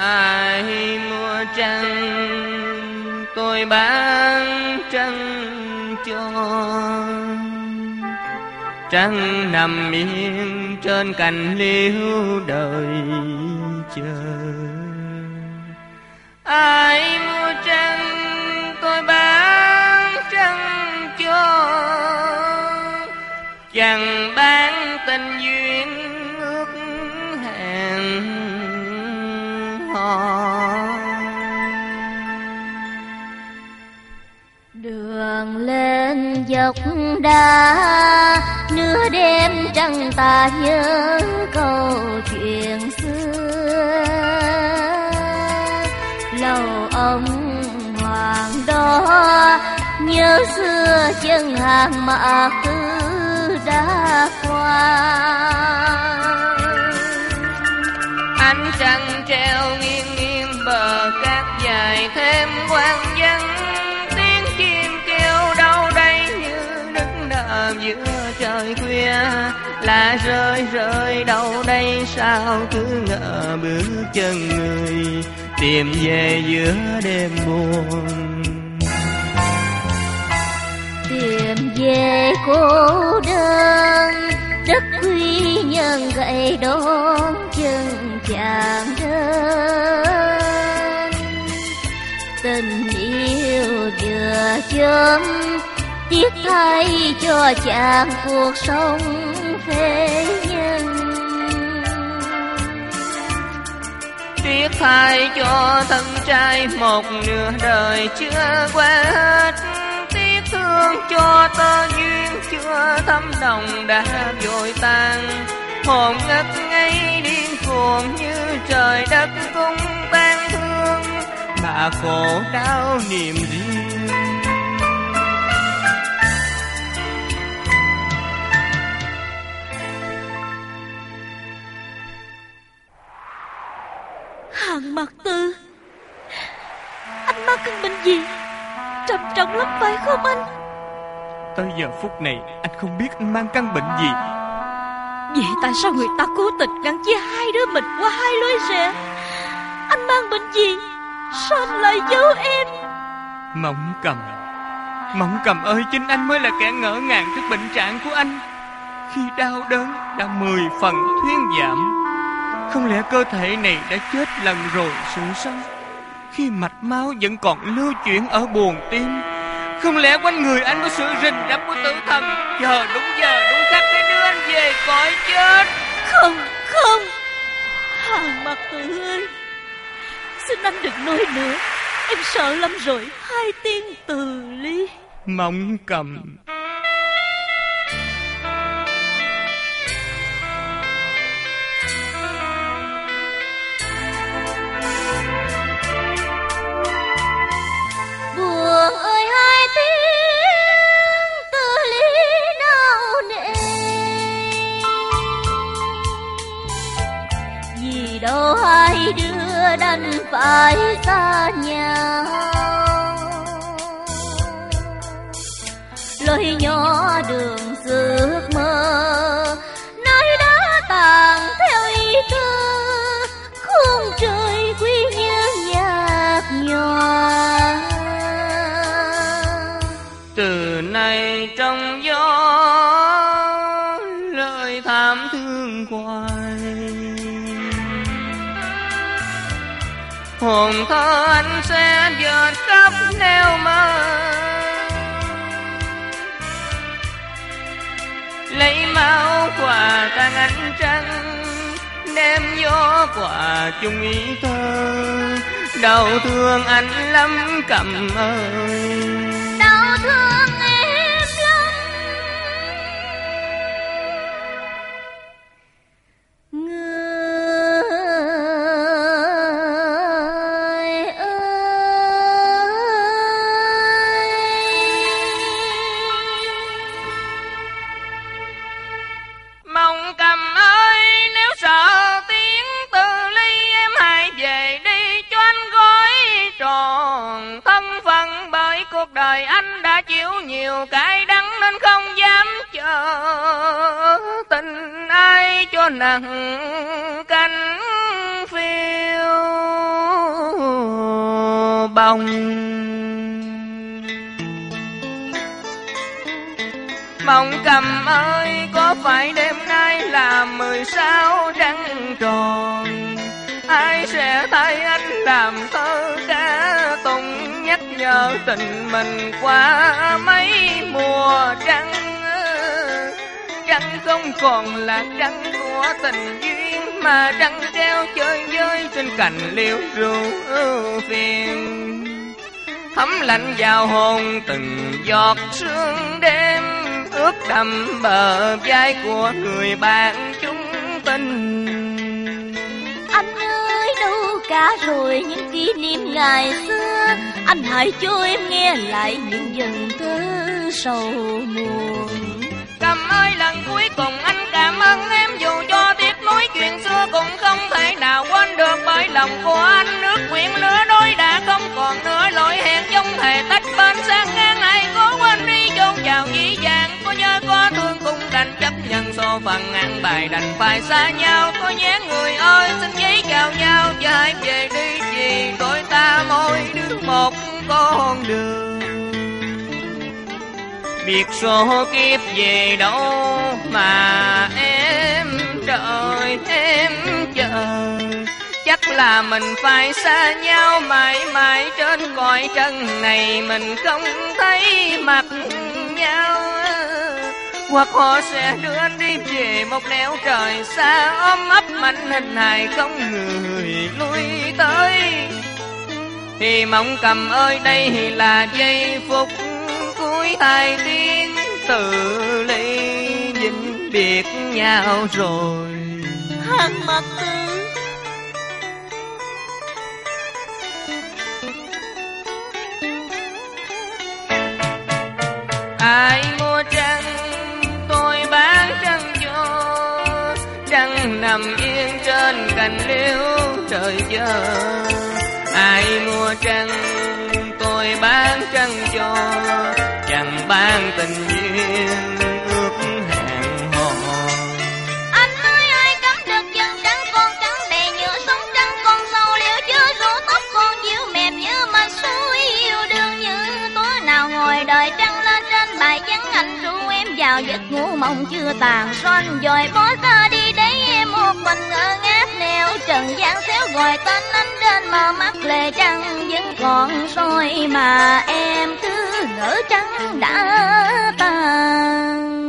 ai mua trăng, tôi bán trăng cho. Trăng nằm yên trên cành liễu đời chờ. Ai lên dốc đá nửa đêm trăng ta nhớ câu chuyện xưa. Lầu ông hoàng đó nhớ xưa chân hàng mã cứ đã qua. Ánh trăng treo nghiêng nghiêng bờ cát dài thêm quang vắng là rơi rơi đâu đây, sao cứ ngỡ bước chân người, tìm về giữa đêm buồn. Tìm về cô đơn đất quy nhân gậy đón chân chàng đơn. Tình yêu vừa chớm tiếc thay cho chàng cuộc sống thế nhân Tuyết thay cho thân trai một nửa đời chưa qua hết tiếc thương cho tơ duyên chưa thấm đồng đã vội tan hồn ngất ngây điên cuồng như trời đất cũng tan thương. Mà khổ đau niềm riêng. Anh mang căn bệnh gì Trầm trọng lắm phải không anh? Tới giờ phút này anh không biết anh mang căn bệnh gì. Vậy tại sao người ta cố tình ngăn chia hai đứa mình qua hai lối rẽ? Anh mang bệnh gì? Sao anh lại giấu em? Mộng cầm. Mộng cầm ơi chính anh mới là kẻ ngỡ ngàng trước bệnh trạng của anh. Khi đau đớn đã mười phần thuyên giảm Không lẽ cơ thể này đã chết lần rồi sự sống Khi mạch máu vẫn còn lưu chuyển ở buồng tim. Không lẽ quanh người anh có sự rình rập của tử thần? Chờ đúng giờ đúng khắc để đưa anh về cõi chết. Không không. Hàng mặt tử ơi. Xin anh đừng nói nữa. Em sợ lắm rồi. Hai tiếng từ ly Mộng cầm đâu hai đứa đành phải xa nhau? Lối nhỏ đường Từ nay trong gió Lời thảm thương hoài Hồn thơ anh sẽ dệt khắp neo mơ Lấy máu quà tàn ánh trăng Đem gió quà chung ý thơ. Đau thương anh lắm cầm ơi đau chịu nhiều cái đắng nên không dám chờ. Tình ai cho nặng cánh phiêu mong Mộng cầm ơi, có phải đêm nay là mười sáu trăng tròn? Ai sẽ thay anh làm thơ ca nhớ tình mình qua mấy mùa trăng. Trăng không còn là trăng của tình duyên, Mà trăng treo chơi với trên cành liễu rượu phiền. Thấm lạnh vào hồn từng giọt sương đêm, ướp đầm bờ vai của người bạn chúng tình đã rồi những kỷ niệm ngày xưa. Anh hãy cho em nghe lại những dần thơ sầu muộn. Nhau, phần ăn bài đành phải xa nhau. Có nhé người ơi, xin giấy chào nhau. Và hãy về đi, vì đôi ta mỗi đứa một con đường. Biết số kiếp về đâu mà em đợi, em chờ. Chắc là mình phải xa nhau, mãi mãi trên cõi trần này mình không thấy mặt nhau hoặc họ sẽ đưa anh đi về một nẻo trời xa ôm ấp mạnh hình hài không người lui tới. Thì mong cầm ơi đây là giây phút cuối hai tiếng từ ly vĩnh biệt nhau rồi. Hàng mặt tư. Ai nằm yên trên cành liễu trời chờ ai mua trăng, tôi bán trăng cho. Chẳng ban tình duyên, ước hẹn hò. Anh ơi ai cấm được dừng trắng, con trắng đè nhựa sống trắng, con sâu liễu chưa rủ tóc, con diêu mềm như mà suối yêu đương như tối nào ngồi đợi trăng lên trên bài vắng anh ru em vào giấc ngủ mộng chưa tàn xoanh rồi bỏ ta xéo gọi tên anh đến mà mắt lệ trăng vẫn còn soi mà em cứ ngỡ trắng đã tàn